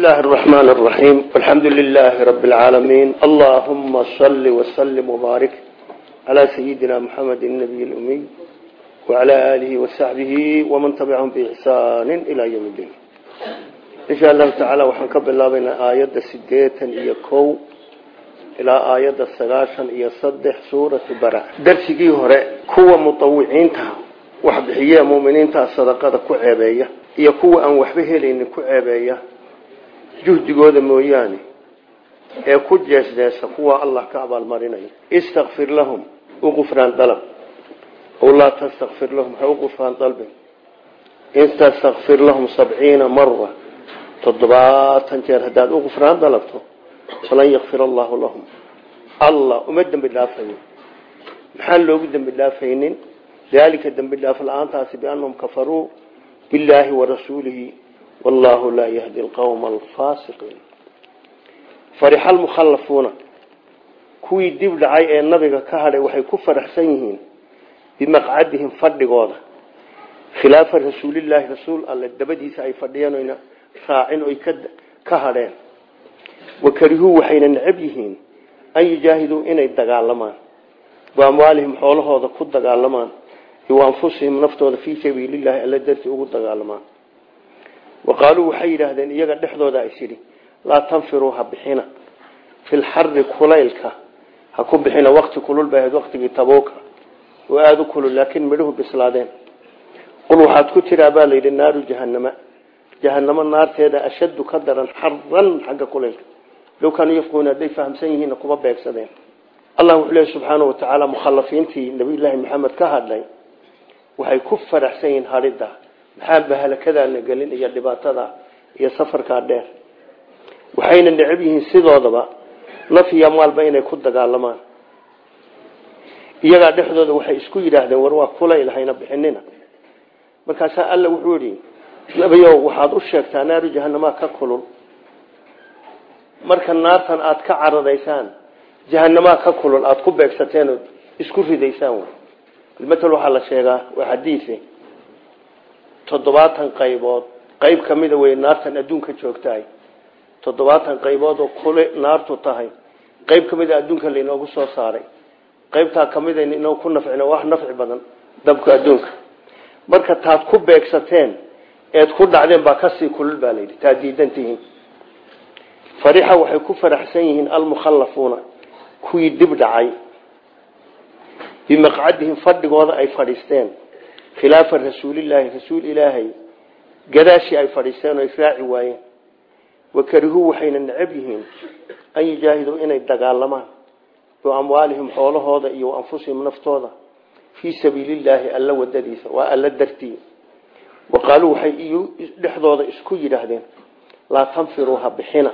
bismillahi araxmaan araxiim alxamdu lilaahi rabbi alcaalamiin allaahumma salli wasallim wabaarik calaa sayidina muxamedi nabiy lumiy wacalaa aalihi wasaxbihi waman tabicahum biixsaanin ilaa yowm iddiin insha allahu tacaala waxaan ka bilaabaynaa aayadda sideetan iyo kow ilaa aayadda sagaashan iyo saddex suuratu bara darsigii hore kuwa muawiciinta wax bixiye muminiintaa sadaqada ku ceebeeya iyo kuwa aan waxba helaynin ku ceebeeya juhdigooda mooyaane ee ku jeesjeesa kuwa allah ka abaalmarinaya istakfir lahum u dalab. Ow laa lahum ha u qufraan dalbe lahum sabciina mara toddobaatan jeer haddaad u dalabto falan yakfir allaahu lahum. Allah uma dembi dhaafayo. Loogu dembi dalika dembi dhaaf la'aantaasi biannahum kafaruu billaahi warasuulihi wallaahu laa yahdi alqawma alfaasiqiin farixa almukhallafuuna kuwii dib dhacay ee nabiga ka hadhay waxay ku faraxsan yihiin bimaqcadihim fadhigooda khilaafa rasuulillaahi rasuul alle dabadiisa ay fadhiyeen raacin oy ka hadheen wakarihuu waxayna necab yihiin an yujaahiduu inay dagaalamaan baamwaalihim xoolahooda ku dagaalamaan iwaanfusihim naftooda fii sabiilillahi alla dartii ugu dagaalamaan wa qaaluu waxay yidhaahdeen iyaga dhexdooda is yidhi laa tanfiruu ha bixina. Fi lxari kulaylka ha ku bixina. Wakti kulul bay ahayd waktigii tabuuka oo aada u kulul laakiin midhuhu bislaadeen. Qul waxaad ku tiraa baa layidhi naaru jahanama jahanamo naarteeda ashaddu ka daran xaran xagga kulaylka. Low kaanuu yafquuna hadday fahamsan yihiinna kuma beegsadeen. Allah wuxuu leehy subxaana wa tacaala mukhalafiintii nabiyulaahi maxamed ka hadlay waxay ku faraxsan maxaa bahalakadaana gelin iyo dhibaatada iyo safarkaa dheer. Waxayna necab yihiin sidoodaba naf iyo maalba inay ku dagaalamaan. Iyagaa dhexdooda waxay isku yidhaahdeen war waa kulayl hayna bixinina. Markaasaa alla wuxuu yihi nabiyow waxaad u sheegtaa naaru jahanamaa ka kulul. Marka naartan aada ka caradaysaan jahanamaa ka kulul aada ku beegsateen isku ridaysaan. Matal waxaa la sheegaa waa xadiise toddobaatan qaybood. Qayb kamida wey naartan adduunka joogtahay. Toddobaatan qaybood oo kule naartu tahay. Qayb kamida adduunka lainoogu soo saaray. Qaybtaa kamida inoo ku nafcin wax nafci badan dabka adduunka. Marka taad ku beegsateen eed ku dhacdeen baa ka sii kulul baa layidhi taad diidan tihiin. Farixa waxay ku faraxsan yihiin almukhallafuuna kuwii dib dhacay. Bimaqcadihim fadhigooda ay fadhiisteen khilaafa rasuulilaahi rasuul ilaahay gadaashii ay fadhiisteen oo israaci waayeen. Wakarihuu waxayna necab yihiin an yujaahiduu inay dagaalamaan biamwaalihim xoolahooda iyo anfusihim naftooda fii sabiilillaahi alla wadadiisa waa alla dartii. Wa qaaluu waxay dhexdooda isku yidhaahdeen laa tanfiruu ha bixina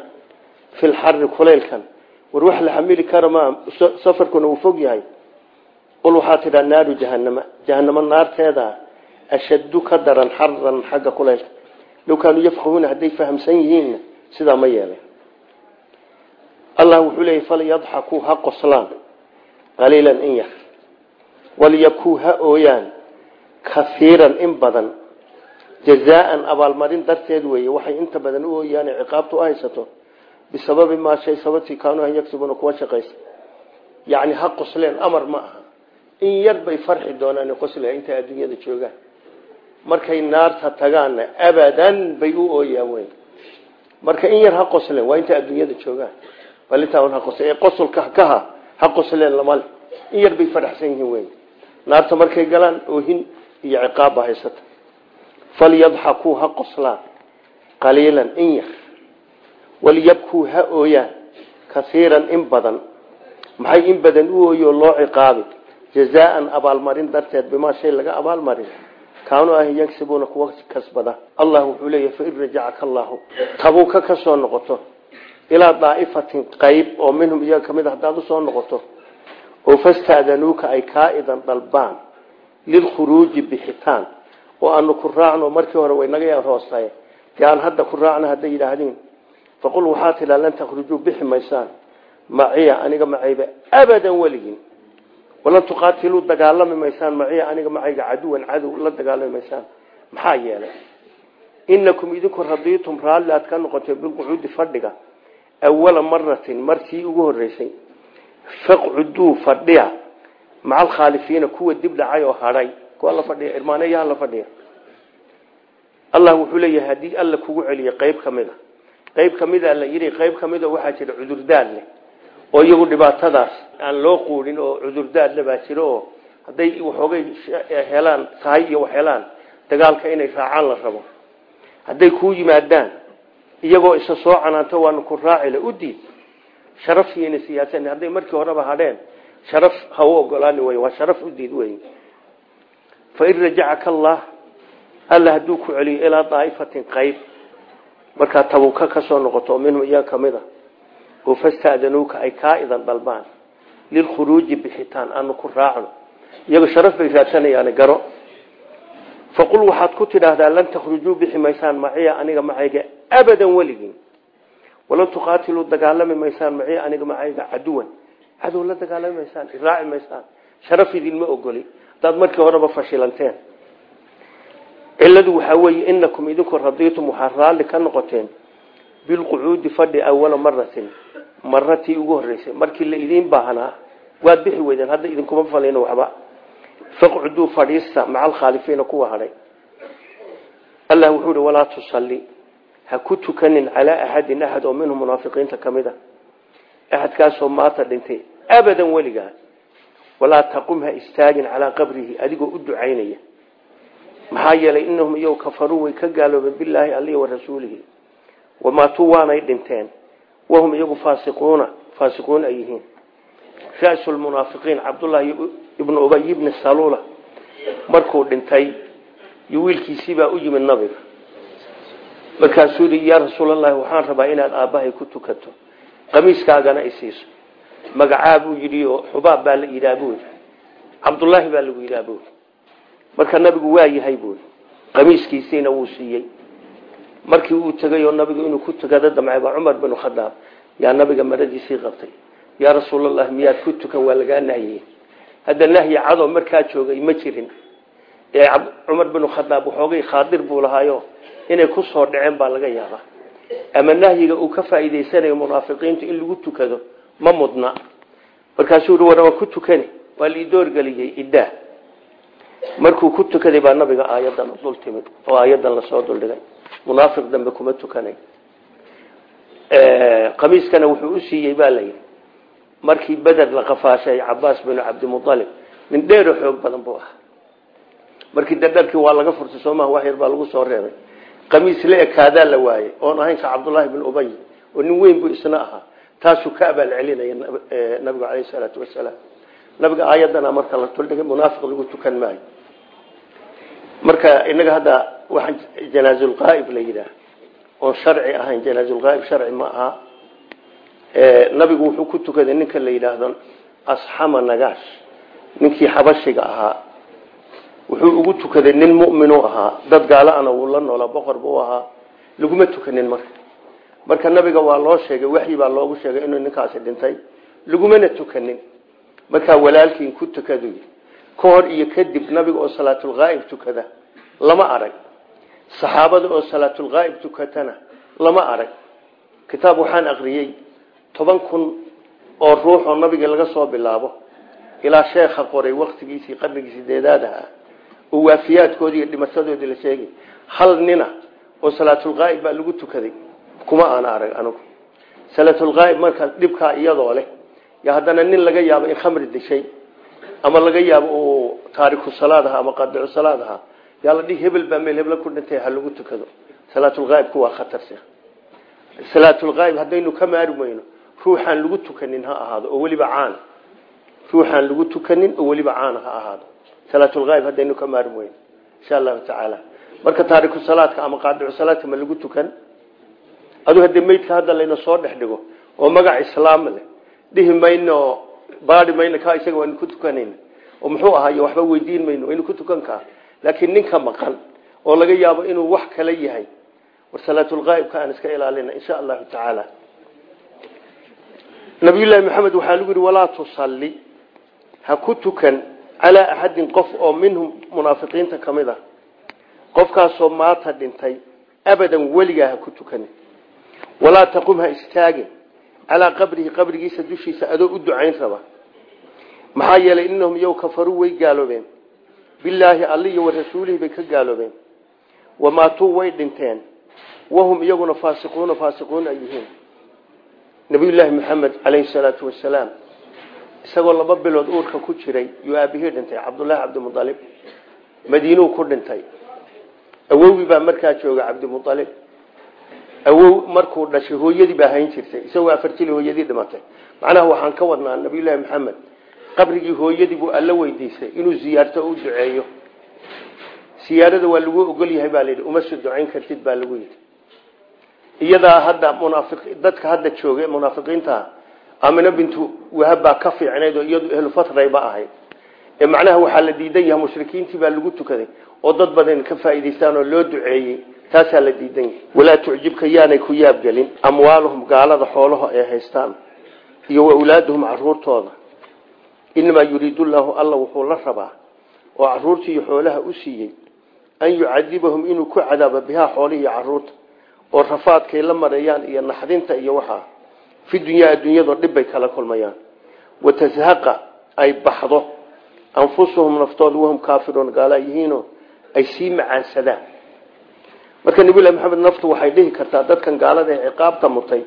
fi lxari kulaylkan. War wax la xamili kara maa safarkuna uu fog yahay qul waxaa tidhaa naaru jahanama jahanamo naarteeda ashaddu ka daran xaran xagga kulaylka. Low kaanuu yafqahuuna hadday fahamsan yihiinna sidaa ma yeelen allah wuxuu leeyay falyadxakuu ha qoslaan qaliilan in yar walyakuu ha ooyaan kaiiran in badan. Jazaaan abaalmarin darteed weeye waxay inta badan u ooyaan ciqaabtu haysato bisababi maa shay sababtii kaanuu an aha in yar bay farxi doonaan qosla intay adduunyada joogaan. Markay naarta tagaanna abadan bay u ooyaan wey marka in yar ha qosleen waa intay adduunyada joogaan. Balintaa ha qosle qosolka kaha ha qosleen lamale in yar bay faraxsan yihiin wey naarta markay galaan oohin iyo ciqaabba haysata. Falyadxakuu ha qoslaan qaliilan in yar. Walyabkuu ha ooyaan kaiiran in badan. Maxay in badan u ooyo loo ciqaabi jazaan abaalmarin darteed bimaa shay laga abaalmarin kaanuu ah yagsibuuna kuwa kasbada allah wuxuu leeyahy fain rajacaka allahu tabuuka ka soo noqoto ilaa daa'ifatin qayb oo minhum iyaga ka mid a haddaad u soo noqoto oo fastaadanuuka ay kaa idan dalbaan lilkhuruuji bixitaan oo aanu ku raacno markii hore way naga hoostaye dee aan hadda ku raacno hadday yidhaahdiin faqul waxaa tidhaa lan takhrujuu bixi maysaan maciya aniga macayba abadan weligin walan tuqaatiluu dagaalami maysaan maciya aniga macayga caduwan cadow la dagaalami maysaan. Maxaa yeelay? Inakum idinku radiitum raalli aad ka noqotay bilqucuudi fadhiga. Awala maratin markii ugu horeysay faqcuduu fadhiya. Maca alkhaalifiina kuwa dib dhacay oo hadhay kuwa la fadhiya irmaaneyaha la fadhiya. Allah wuxuu leeyahay haddii alla kugu celiya qayb ka mid a la yidhi qayb ka mida waxaa jira cudurdaad leh oo iyagu dhibaatadaas aan loo quudhin oo cudurdaad le baa jiro oo hadday waxoogay helaan tahay iyo wax helaan dagaalka inay raacaan la rabo. Hadday kuu yimaadaan iyagoo isa soo canaanto waanu ku raacile u diid sharafkiina siyaasan hadday markii horeba hadheen sharaf ha u ogolaani wey waa sharaf u diid wey fain rajacaka allah alla hadduu ku celiyo ilaa daa'ifatin qayb. Markaa tabuka ka noqoto minhum iyaa ka mid a oo fasta'danuuka ay kaa idan dalbaan lilkhuruuji bixitaan aanu ku raacno. Iyago sharaf bay raadsanayaan garo. Faqul waxaad ku tidhaahdaa lan takhrujuu bixi maysaan aniga macayga abadan weligin. Walan tuqaatiluu dagaalami maysaan maciya aniga macayga caduwan. Cadow la dagaalami maysaan iraaci maysaan. Sharaf idinma ogoli. Haddaad markii horeba fashilanteen. Ciladu waxaa weeye inakum idinku radiitum waxaad raalli ka noqoteen bilqucuudi fadhi awala maratin maratii ugu horeysay markii la idiin baahnaa waad bixi weydeen hadda idinkuma falin waxba. Faqcuduu fadhiista maca alkhaalifiina kuwa hadhay allah wuxuu hi walaa tusalli. Ha ku tukanin calaa axadin axad oo minhum munaafiqiinta ka mid a axadkaasoo maata dhintay abadan weligaa walaa taqum ha istaagin calaa qabrihi adigoo u ducaynaya. Maxaa yeelay inahum iyagu kafaruu way ka gaaloobeen bilaahi alihi wa rasuulihi. Wamaatuu waanay dhinteen wahum iyagu faasiquuna faasiquun ay yihiin rasu lmunaafiqiin cabdullaahi ibnu ubay ibni salula markuu dhintay iyo wiilkiisiibaa u yimid nabiga markaasuu yidhi yaa rasuulalahi waxaan rabaa inaad aabbahay ku tukato qamiiskaagana isiiso magacaa buu yidhi oo xubaab baa la yidhaha buu yidhi cabdullaahi baa lagu yidhaha buu marka nabigu waa yahay buui markii uu tegay oo nabigu inuu ku tukado damcay baa cumar binu khadaab. Yaa nabiga maradiisii qabtay. Yaa rasuulallah miyaad ku tukan? Waa lagaa nahyey hadda nahyi cadoo markaa joogay ma jirin. Ee cumar binu khadaab waxoogay khaadir buu lahaayo inay ku soo dhaceen baa laga yaabaa. Ama nahyiga uu ka faa'iidaysanayo munaafiqiintu in lagu tukado ma mudna. Markaasuu i war waa ku tukani. Waa la idoorgeliyey iddaa markuu ku tukaday baa nabiga aayadan dul timid oo aayadan la soo duldhigay munaafiq dambe kuma tukanay qamiiskana wuxuu u siiyey baa layidhi markii beder la qafaashay cabaas binu cabdimualib nin dheero xoog badan buu ahaa. Markii dadharkii waa laga furtay soomah wax yar baa lagu soo reebay. Qamiis la ekaadaa la waayey oon ahayn ka cabdullaahi bin ubay oo nin weyn buu isna ahaa. Taasuu ka abaal celinaya nabigu caleyh salaatu wasalaam. Nabiga aayadana marka la waxaan janaazulqaaib la yidhaah. Oon sharci ahayn janaazulqaaib sharci ma aha. Nabigu wuxuu ku tukaday ninka la yidhaahdo asxama nagaash ninkii xabashiga ahaa. Wuxuu ugu tukaday nin mu'minu ahaa. Dad gaalaana wuu la noolaa boqor buu ahaa. Laguma tukanin marka. Marka nabiga waa loo sheegay waxyi baa loogu sheegay inuu ninkaasi dhintay. Lagumana tukanin. Markaa walaalkiin ku tukadu ka hor iyo kadib nabiga oo salaatulqaa'ib tukada lama arag saxaabada oo salaatulqaa'ib tukatana lama arag. Kitaab waxaan aqriyey toban kun oo ruux oo nabiga laga soo bilaabo. Ilaa sheekha qoray waktigiisii qarnigii sideedaad ahaa. Oo waafiyaadkoodii iyo dhimashadoodii la sheegay. Hal nina oo salaatulqaa'ib baa lagu tukaday. Kuma aana arag anigu salaatulqaa'ib markaa dhibkaa iyadoo leh. Ya haddana nin laga yaabo in khamri dishay ama laga yaabo uu taariku salaad ama qadicu salaad aha yaa la dhihi hebel baa meel hebla ku dhintay ha lagu tukado. Salaatulqaa'ibku waa khatarsi salaatulqaa'ib haddaynu ka maari ruuxaan lagu tukanin ha ahaado oo weliba caan. Ruuxaan lagu tukanin oo weliba caan ha ahaado. Salaatulqaa'ib haddaynu ka maari insha allahu tacaala marka taariku salaadka ama qaadicu salaadka ma lagu tukan? Adu haddii meydka hadda layna soo dhex oo magac islaam leh dhihi mayno ka isaga waynu ku tukanayna oo muxuu ahaayo waxba weydiin mayno ku tukan kaa laakiin ninka maqan oo laga yaabo inuu wax kala yahay war salaatulqaa'ibka aan iska ilaalina insha allahu tacaala nabiyullaahi maxamed waxaa lagu yihi walaa tusalli. Ha ku tukan calaa axadin qof oo minhum munaafiqiinta ka mid a qofkaasoo maata dhintay abadan weligaa ha ku tukanin. Walaa taqum ha istaagin. Calaa qabrihi qabrigiisa dushiisa adoo u ducayn raba. Maxaa yeelay inahum iyow kafaruu way gaaloobeen bilaahi alli iyo wa rasuulihi bay ka gaaloobeen. Wamaatuu way dhinteen. Wahum iyaguna faasiquuna faasiquun ay yihiin. Nabiyullaahi maxamed caleyhi salaatu wasalaam isagoo laba bilood uurka ku jiray yuu aabihii dhintay cabdullaahi cabdimualib madiinuu ku dhintay. Awowgii baa markaa jooga cabdimualib awow markuu dhashay hooyadii baa hayn jirtay. Isagoo afarjili hooyadii dhimatay. Macnaha waxaan ka wadnaa nabiyullaahi maxamed qabrigii hooyadii buu alla weydiisay inuu ziyaarto u duceeyo. Siyaarada waa lagu ogol yahay baa layidhi uma soo ducayn kartid baa lagu yidhi. Iyadaa hadda munaafiq dadka hadda jooga munaafiqiinta amina bintu wahab ka fiicnayd oo iyadu ehlu fatrayba ahayd. Ee macnaha waxaa la diidan yahay mushrikiintii baa lagu tukaday oo dad badan ka faa'iidaystaan oo loo duceeyey taasaa la diidan yahay. Walaa tucjibka yaanay ku yaabgelin amwaaluhum gaalada xoolaha ay haystaan iyo wa awlaaduhum caruurtooda inamaa yuriidu llaahu alla wuxuu la rabaa oo caruurtii iyo xoolaha u siiyey an yucadibahum inuu ku cadaabo bihaa xoolihi iyo carruurta oo rafaadkay la mareeyaan iyo naxdinta iyo waxaa fi dunyaa adduunyadoo dhib bay kala kulmayaan. Watashaqa ay baxdo. Anfusuhum naftooda wahum kaafiruun gaala yihiinoo ay sii macaansadaan. Marka nabilahi maxamed naftu waxay dhihi kartaa dadkan gaalada ee ciqaabta mutay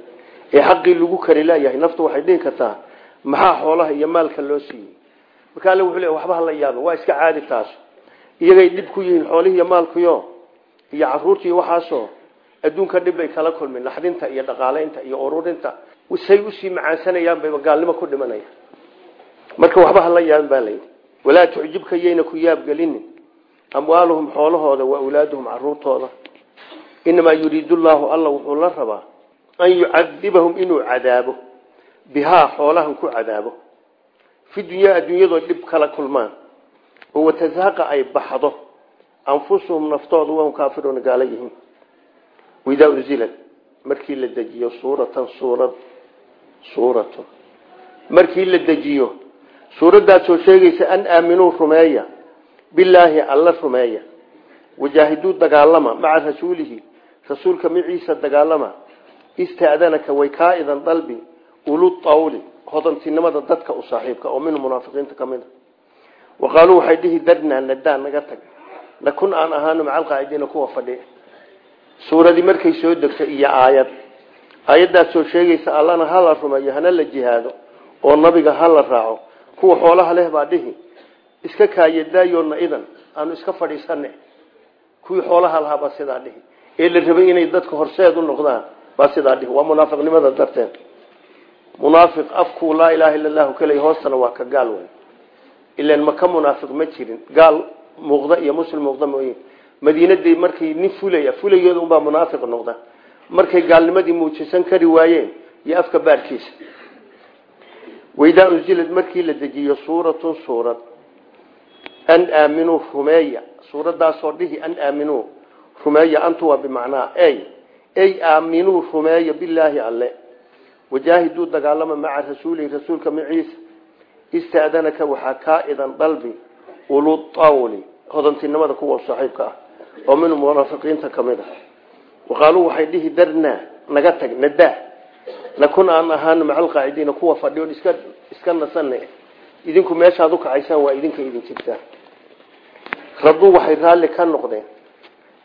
ee xaqii lagu kari laayahay naftu waxay dhihi kartaa maxaa xoolaha iyo maalka loo siiyey. Marka alle wuxuu le waxba hala yaaba waa iska caadi taas. Iyagay dhib ku yihiin xoolihii iyo maalkuyo iyo caruurtii waxaasoo adduunka dhib kala kulmeen naxdinta iyo dhaqaalaynta iyo ururinta. Say u sii macaansanayaan bayba gaalnimo ku dhimanaya marka waxba hala yaaban baa layidhi walaa tucjibka yayna ku yaabgelinin amwaaluhum xoolahooda wa awlaaduhum caruurtooda. Inamaa yuriidu llaahu alla wuxuu la rabaa an yucadibahum inuu cadaabo bihaa xoolahan ku cadaabo. Fi dunyaa adduunyadoo dhib kala kulmaan. Oo watashaqa ay baxdo. Anfusuhum naftooda wahum kaafiruuna gaala yihiin. Waidaa unzilad markii la dejiyo suuratan suurad suuratu. Markii la dejiyo suuraddaasoo sheegaysa an aaminuu rumeeya. Bilaahi alla rumeeya. Wajaahiduu dagaalama maca rasuulihi. Rasuulka maciisa dagaalama. Istaadanaka way kaa ulu tawli hodantinimada dadka u saaxiibka oo minhu munaafiqiinta ka mid a wa qaaluu waxay dhihi darnaa nadaan naga tag. Nakun aan ahaano maca alqaacidiina kuwa fadhiya. Suuradii markay soo degto iyo aayad. Aayaddaasoo sheegaysa allana hala rumeeyo hana la jihaado oo nabiga hala raaco. Kuwa xoolaha leh baa dhihi iska kaayadaayoona idan aanu iska fadhiisane kuwii xoolaha lahaa baa sidaa dhihi. Ee la rabay inay dadka horseed u noqdaan baa sidaa dhihi. Waa munaafiqnimada darteed munaafiq afkuu laa ilaaha illa allahu kaley hoostana waa ka gaal wey ilan maka munaafiq ma jirin. Gaal muuqda iyo muslim muuqda mooye. Madiinadii markay nin fulaya fulayeeda unbaa munaafiq noqda. Markay gaalnimadii muujisan kari waayeen iyo afka baarkiisa. Waidaa unzilad markii la dejiyo suuratun suurad. An aaminuu rumeeya. Suuradaasoo dhihi an aaminuu rumeeya antu waa bimacnaa. Ey ey aaminuu rumeeya bilaahi alle wajaahiduu dagaalama maca rasuulihi rasuulka maciisa istaadanaka waxaa kaa idan dalbi ulutawli hodantinimada kuwa saaxiibka ah oo min munaafiqiinta ka mid ah. Waqaaluu waxay dhihi darnaa naga tag nadaa nakun aan ahaano maca alqaacidiina kuwa fadhiyo iska iska nasane idinku meeshaad u kacaysaan waa idinka idin jirtaa raduu waxay raalli ka noqdeen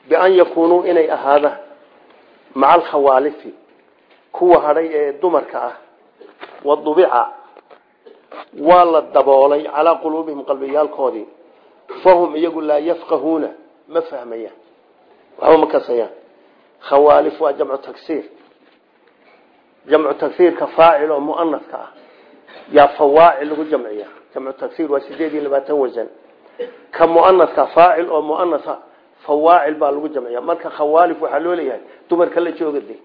bian yakuunuu inay ahaadaan maca kuwa hadhay ee dumarka ah. Wadubica waa la daboolay calaa quluubihim qalbiyaalkoodii fahum iyagu laa yafqahuuna. Ma fahmayaan waxba ma kasayaan khawaalif waa jamcu tagsiir. Jamcu tagsiirka faacil oo muanafka ah. Yaa fawaacil lagu jamciya. Jamcu tagsiir waa sideed iyo labaatan wasan ka muanafka oo muanasa fawaacil baa lagu jamciya. Marka khawaalif waxaa loo leeyahay dumarka la joogade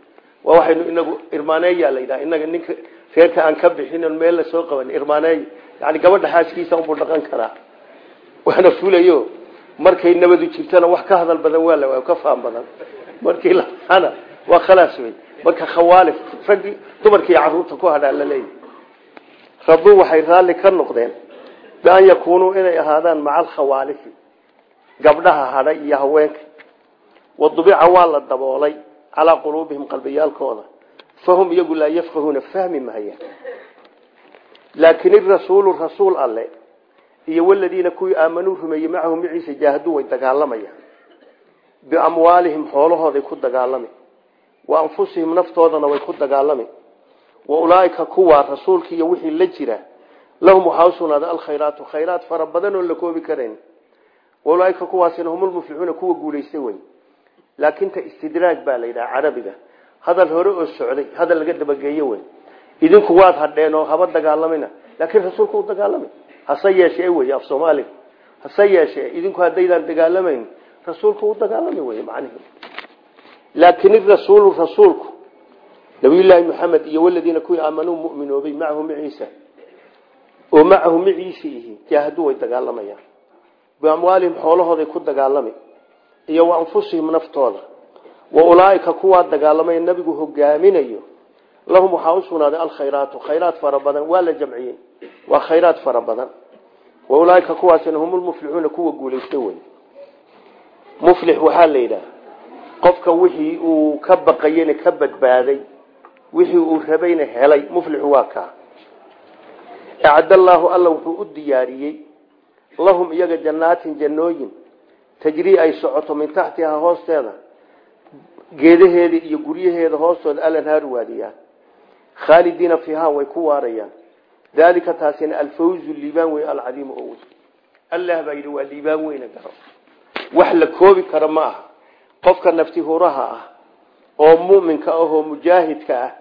waa waxaynu inagu irmaaneeya la yidhaha inaga ninka reerka aan ka bixin meel la soo qaban irmaaneey. Yani gabadha xaaskiisa unbuu dhaqan karaa. Waana fulayo markay nabadu jirtana wax ka hadal badan waa la ka faham badan. Markii laana waa khalaas wey marka khawaalif raggii dumarkii carruurta ku hadhaa la leeyahy raduu waxay raalli ka noqdeen bian yakuunuu inay ahaadaan maca alkhawaalifi gabdhaha hadhay iyo haweenka. Wadubica waa la daboolay calaa quluubihim qalbiyaalkooda fahum iyagu laa yafqahuuna fahmi mahaya laakin irasuulu rasuul alle iyo waladiina kuwii aamanuu rumeeyey macahu maciisa jaahaduu way dagaalamayaan. Biamwaalihim xoolahooday ku dagaalami wa anfusihim naftoodana way ku dagaalami. Wa ulaaika kuwa rasuulka iyo wixii la jira lahum waxaa usugnaaday alkhayraatu khayraat fara badan oon la koobi karayn wa ulaaika kuwaasina humulmuflixuuna kuwa guulaystay wey laakin ta istidraaj baa la yidhaha carabiga. Hadal hore oo socday hadal laga dabageeyo wey idinku waad hadheen oo haba dagaalamina laakiin rasuulka u dagaalami hase yeeshee wey af soomaaliga hase idinku haddaydaan dagaalamayn rasuulka u dagaalami wey macnihi laakin irasuulu rasuulku nabiyullaahi maxamed iyo waladiina kuwii aamanuu muminoobay macahu maciisa oo macahu maciisa ihi way dagaalamayaan biamwaalihim xoolahooday ku dagaalami iyo wa anfusihim naftooda. Wa ulaaika kuwaa dagaalamay nabigu hogaaminayo lahum waxaa usugnaaday alkhayraatu. Khayraat fara badan waa la jamciyey. Waa khayraat fara badan. Wa ulaaika kuwaasina humulmuflixuuna kuwa guulaysta wey muflix waxaa la yidhaha qofka wixii uu ka baqayena ka badbaaday wixii uu rabayna helay muflixu waa kaa. Acad allaahu alla wuxuu u diyaariyey. Lahum iyaga jannaatin jannooyin tajrii ay socoto min taxtihaa hoosteeda geedaheeda iyo guryaheeda hoostooda alanhaaru waadiyaan khaalidiina fiihaa way ku waarayaan. Daalika taasina alfawzu liibaan weyn alcadiimu oo weyn. Allah baa yidhi waa liibaan weyna garo. Wax la koobi karo ma aha. Qofka nafti huraha ah oo muminka ah oo mujaahidka ah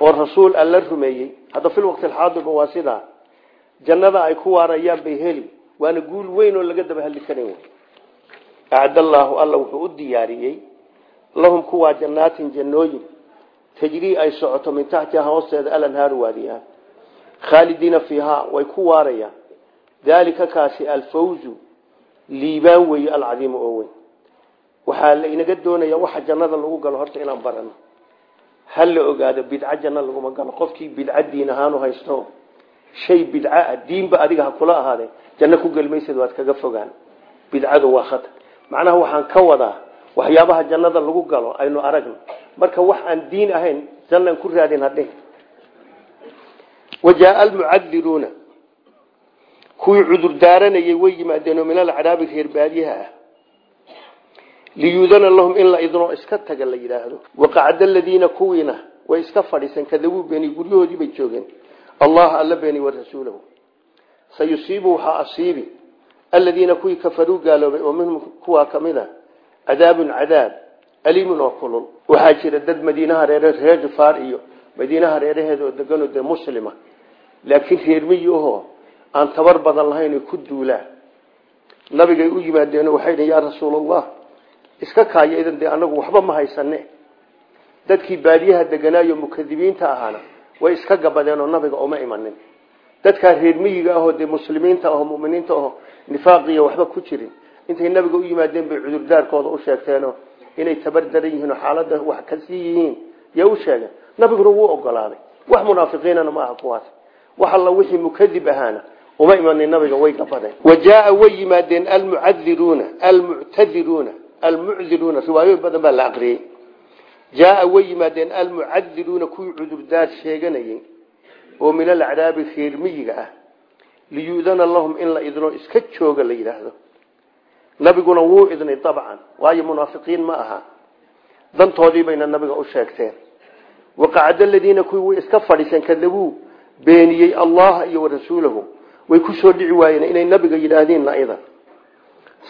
oo rasuul alla rumeeyey hadda fil waqti alxaadirba waa sidaa. Ay ku waarayaan bay heli. Waana guul weyn laga daba wey acad allaahu alla wuxuu u diyaariyey. Lahum kuwaa jannaatin jannooyin. Tajrii ay socoto min taxtiha hoosteeda alanhaaru waadiyaan khaalidiina fiihaa way ku waarayaan daalika kaasi alfawzu liibaan weeye alcadiimu oo weyn. Waxaa la inaga doonaya waxa jannada lagu galo horta inaan barano ha la ogaado bidco janno laguma galo. Qofkii bidco diin ahaanu haysto shay bidco ah diinba adiga ha kula ahaadee janno ku macnaha waxaan ka wadaa waxyaabaha jannada lagu galo aynu aragno. Marka wax aan diin ahayn jannaan ku raadin hadhe wajaaa almucadiruuna kuwii cudur daaranayay way yimaadeen oo min alcaraabi reer baadiyaha ah. Liyuudana lahum in la iska taga la yidhaahdo waqacda aladiina kuwiina way iska fadhiisan kadabuu beeni guryahoodii bay joogeen. Allah alla beeni wa rasuulahu. Sayusiibu waxaa asiibi aladiina kuwii kafaruu gaaloobay oo minhum kuwaa ka mid a cadaabun cadaab aliimun oo kulul. Waxaa jira dad madiinaha reere reer jufaar iyo madiinaha reeraheeda oo deganoo dee muslima laakiin reermiyi ahoo aan tabar badan lahayn ku duulaa. Nabigay u yimaadeen waxay dhi yaa rasuulallah iska kaaya idan dee anagu waxba ma haysane dadkii baadiyaha deganaayo mukadibiinta ahaana way iska gabadeen oo nabiga uma imanin dadkaa reermiyiga ahoo dee muslimiinta aho muminiinta aho nifaaqiya waxba ku jirin. Intay nabiga u yimaadeen bay cudurdaarkooda u sheegteenoo inay tabardaran yihiin oo xaalada wax ka sii yihiin. Yaa u sheegeen nabiguna wuu ogolaaday. Wax munaafiqiinana ma aha kuwaas. Wax alla wixii mukadib ahaana uma imanin nabiga way gabadeen. Wajaaa way yimaadeen almucadiruuna almuctadiruuna almucdiruuna riwaayo badan baa la aqriyey. Jaaa way yimaadeen almucadiruuna kuwii cudurdaar sheeganayay oo min alacraabi reermiyiga ah liyuudana lahum in la idno iska jooga la yidhaahdo. Nabiguna wuu idnay dabcan waayo munaafiqiin ma aha. Dantoodii bayna nabiga u sheegteen. Waqacda aladiina kuwii way iska fadhiiseen kadabuu beeniyey allaha iyo warasuulahu way ku soo dhici waayeen inay nabiga yidhaahdeenna idan.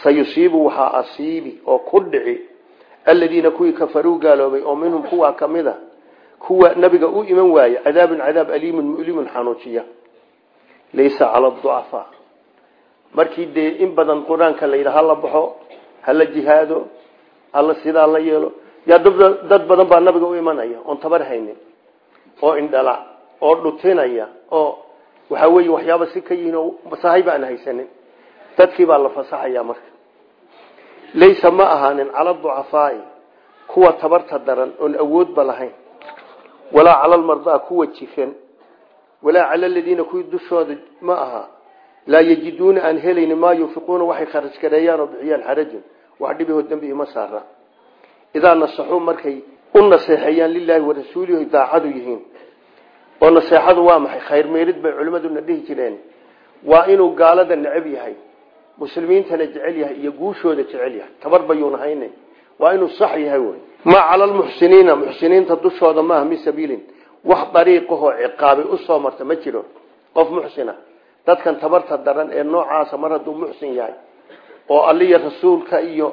Sayusiibu waxaa asiibi oo ku dhici aladiina kuwii kafaruu gaaloobay oo minhum kuwaa ka mid a kuwa nabiga u iman waaye cadaabun cadaab aliimun mulimun xanuujiya. Laysa cala ducafaa markii dee in badan qur'aanka la yidha hala baxo hala jihaado hala sidaa la yeelo yaa dad badan baa nabiga u imanaya oon tabar haynin oo indhala oo dhutinaya oo waxa weeye waxyaaba si ka yihiin oo sahay baan haysanin. Dadkii baa la fasaxaya marka. Laysa ma ahaanin cala ducafaai kuwa tabarta daran oon awoodba walaa cala almardaa kuwa jiran walaa cala aladiina kuwii dushooda ma aha. Laa yajiduuna aan helayni maa yunfiquuna waxay kharaj gareeyaan oo bixiyaan xarajun. Wax dhibihoo dembi ima saara. Idaa nasaxuu markay u naseexeeyaan lilaahi warasuulihi daacadu yihiin. Oo naseexadu waa maxay? Khayr meerid bay culimmaduna dhihi jireen. Waa inuu gaalada necab yahay muslimiintana jecel yahay iyo guushooda jecel yahay. Tabar bayuuna waa inuu sax yahay wey maa cala lmuxsiniina muxsiniinta dushooda maaha min sabiilin? Wax dariiqahoo ciqaabay u soo marta ma jiro. Qof muxsina. Dadkan tabarta daran ee noocaasa mar hadduu muxsin yahay oo alliya rasuulka iyo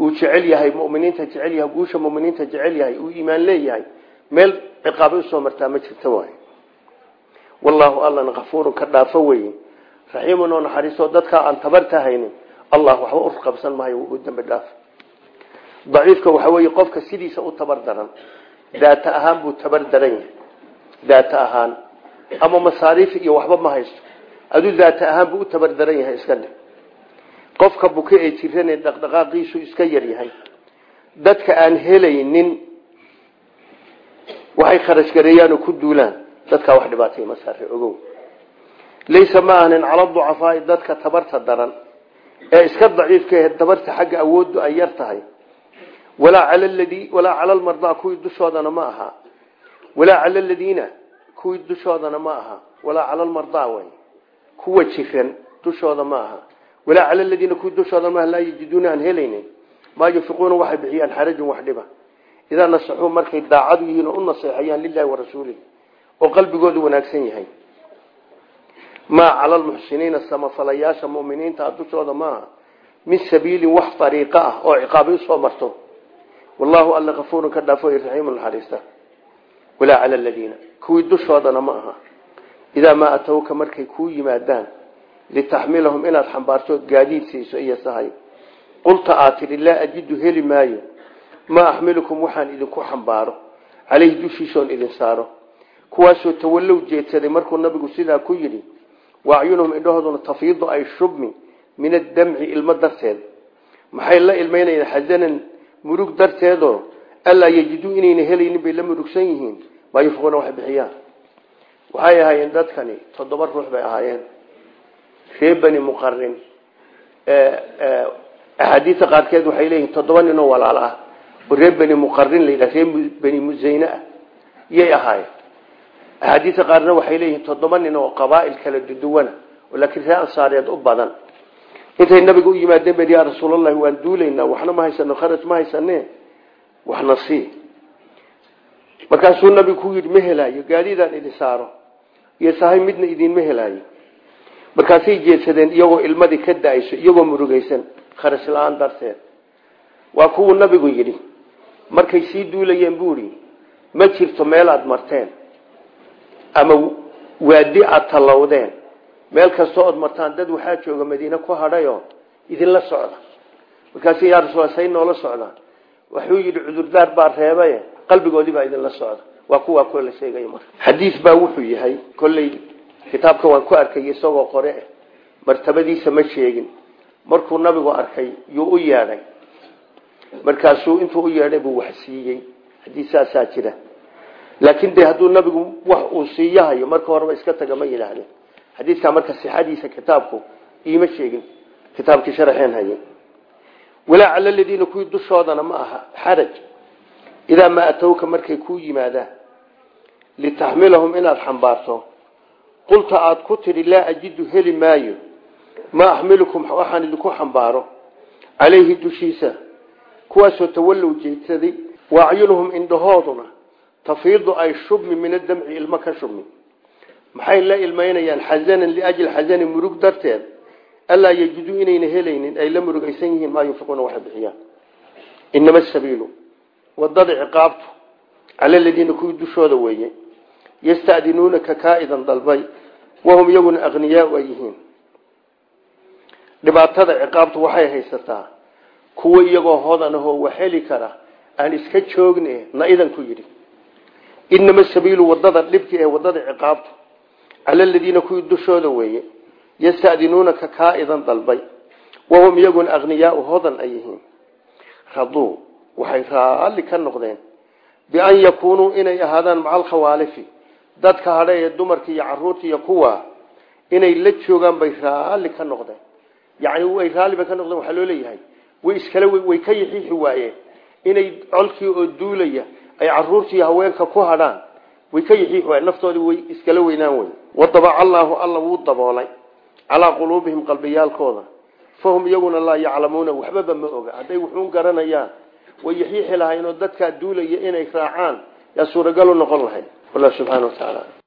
uu jecel yahay muminiinta jecel yahay guusha muminiinta jecel yahay uu iimaan leeyahay meel ciqaabay u soo martaa ma jirta waay wallaahu allana kafuurun ka dhaafo weye raxiimun oo naxariisto dadkaa aan tabarta haynin allah waxba u qabsan dambi dhaaf daciifka waxa weeye qofka sidiisa u tabar daran daata ahaan buu tabar daran yahay daata ahaan. Ama masaariif iyo waxba ma haysto. Aduu daata ahaan buu u tabar daran yahay iska dhe qofka buke ee jiran ee dhaqdhaqaaqiisu iska yar yahay. Dadka aan helaynin waxay kharash gareeyaan oo ku duulaan. Dadkaa wax dhibaatay ma saare ogow. Laysa ma ahnin cala ducafaai dadka tabarta daran. Ee iska daciifka tabarta xagga awooddu ay yar tahay walaa cala almardaa kuwii dushoodana ma aha. Walaa cala aladiina kuwii dushoodana ma aha. Walaa cala almardaa way kuwa jiran dushooda ma aha. Walaa cala aladiina kuwii dushooda maaha laa yajiduuna aan helaynin. Maa yunfiquuna waxay bixiyaan xarajun wax dhiba. Idaa nasaxuu markay daacadu yihiin oo u naseexayaan lilahi warasuulih oo qalbigoodu wanaagsan yahay. Maa cala almuxsiniina samafalayaasha muminiinta dushooda maaha min sabiilin wax ariiqo ah oo ciqaabay u soo marto wallahu alla kafuurun ka dhaafo raxiimu naxariista walaa cala aladiina kuwii dushoodana ma aha. Idaa maa atowka markay kuu yimaadaan litaxmilahum inaad xambaarto gaadiid siiso iyo sahay. Qulta aad tidhi laa ajidu heli maayo. Maa axmilukum waxaan idinku xambaaro. Caleyhi dushiisoon idin saaro. Kuwaasoo tawallow jeedsaday markuu nabigu sidaa ku yidhi waacyunuhum indhahooduna tafiidu ay shubmi min addamci ilmo darteed. Maxay la ilmaynayaan xasanan murug darteedoo allaa yejiduu inayna helaynin bay la murugsan yihiin maa yunfiquuna waxay bixiyaan. Waxay ahaayeen dadkani toddoba ruux bay ahaayeen. Ree bani muqarin axaadiista qaarkeed waxay leeyihiin toddoba ninoo walaalo ah. Oo ree bani muqarin la yidhaha ree bani musayne ah yay ahaayeen. Axaadiista qaarna waxay leeyihiin toddoba nin oo qabaa'il kala duduwana oo laakiin ree ansaareed u badan intay nabiga u yimaadeen ba yaa rasuulallahi waan duulaynaa waxna ma haysano kharaj ma haysane waxna sii. Markaasuu nabigu ku yidhi ma helaayo gaadiidaan idin saaro iyo sahay midna idinma helaayo. Markaasay jeedsadeen iyagoo ilmadii ka da'ayso iyagoo murugaysan kharaj la'aan darteed. Waa kuwuu nabigu yidhi markay sii duulayeen buuhi ma jirto meel aada marteen ama waadi aada tallowdeen meel kastoo ood martaan dad waxaa jooga madiine ku hadhayoo idinla socda. Markaasu yaa rasuul say noola socdaan wuxuu yidhi cudurdaar baa reebaye qalbigoodii baa idinla socda. Waa kuwaa kuwa la sheegay marka xadiis baa wuxuu yahay kolley kitaabka waan ku arkay isagoo qore martabadiisa ma sheegin. Markuu nabigu arkay yuu u yeedhay. Markaasuu intuu u yeedhay buu wax siiyey. Xadiis saasaa jira. Laakiin de hadduu nabigu wax uu siiyahayo marka horeba iska taga ma yidhaahdeen xadiiskaa marka sixadiisa kitaabku iima sheegin kitaabkii sharaxeen haye walaa cala ladiina kuwii dushoodana ma aha xaraj. Idaa maa atowka markay kuu yimaadaan litaxmilahum inaad xambaarto qulta aada ku tidhi laa ajidu heli maayo. Maa axmilukum waxaan idinku xambaaro. Calayhi dushiisa kuwaasoo tawallow jeedsaday waacyunuhum indhahooduna tafiidu ay shubmi min adamci ilmo ka shubmi maxay la ilmaynayaan xasanan liajli xasani murug darteed? Allaa yejiduu inayna helaynin ay la murugaysan yihiin maa yunfiquuna waxay bixiyaan. Inama asabiilu waddada ciqaabtu cala ladiina kuwii dushooda weeye yastadinuunaka kaa-idan dalbay wahum iyaguna aqniyaau ay yihiin. Dhibaatada ciqaabtu waxay haysataa kuwa iyagoo hodan ahoo wax heli kara aan iska joogne na idan ku yidhi. Inama sabiilu waddada dhibki ee waddada ciqaabtu cala ladiina kuwii dushooda weeye yastadinuunaka kaa-idan dalbay wahum iyaguna aqniyaau hodan ay yihiin raduu waxay raalli ka noqdeen bian yakuunuu inay ahaadaan maca alkhawaalifi dadka hadha ee dumarka iyo carruurta iyo kuwa inay la joogaan bay raalli ka noqdeen yani way raalli bay ka noqdeen waxaa loo leeyahay way iskale way ka yixiixi waayeen inay colkii oo duulaya ay caruurtii haweenka ku hadhaan way ka yixiix waay naftoodii way iskala weynaan wey wadabaca allaahu alla wuu daboolay calaa quluubihim qalbiyaalkooda. Fahum iyaguna laa yaclamuuna waxbaba ma oga. Hadday wuxuun garanayaan way yaxiixi lahayn oo dadkaa duulaya inay raacaan yaa suuragal u noqon lahayd. Wallah subxana wa tacaala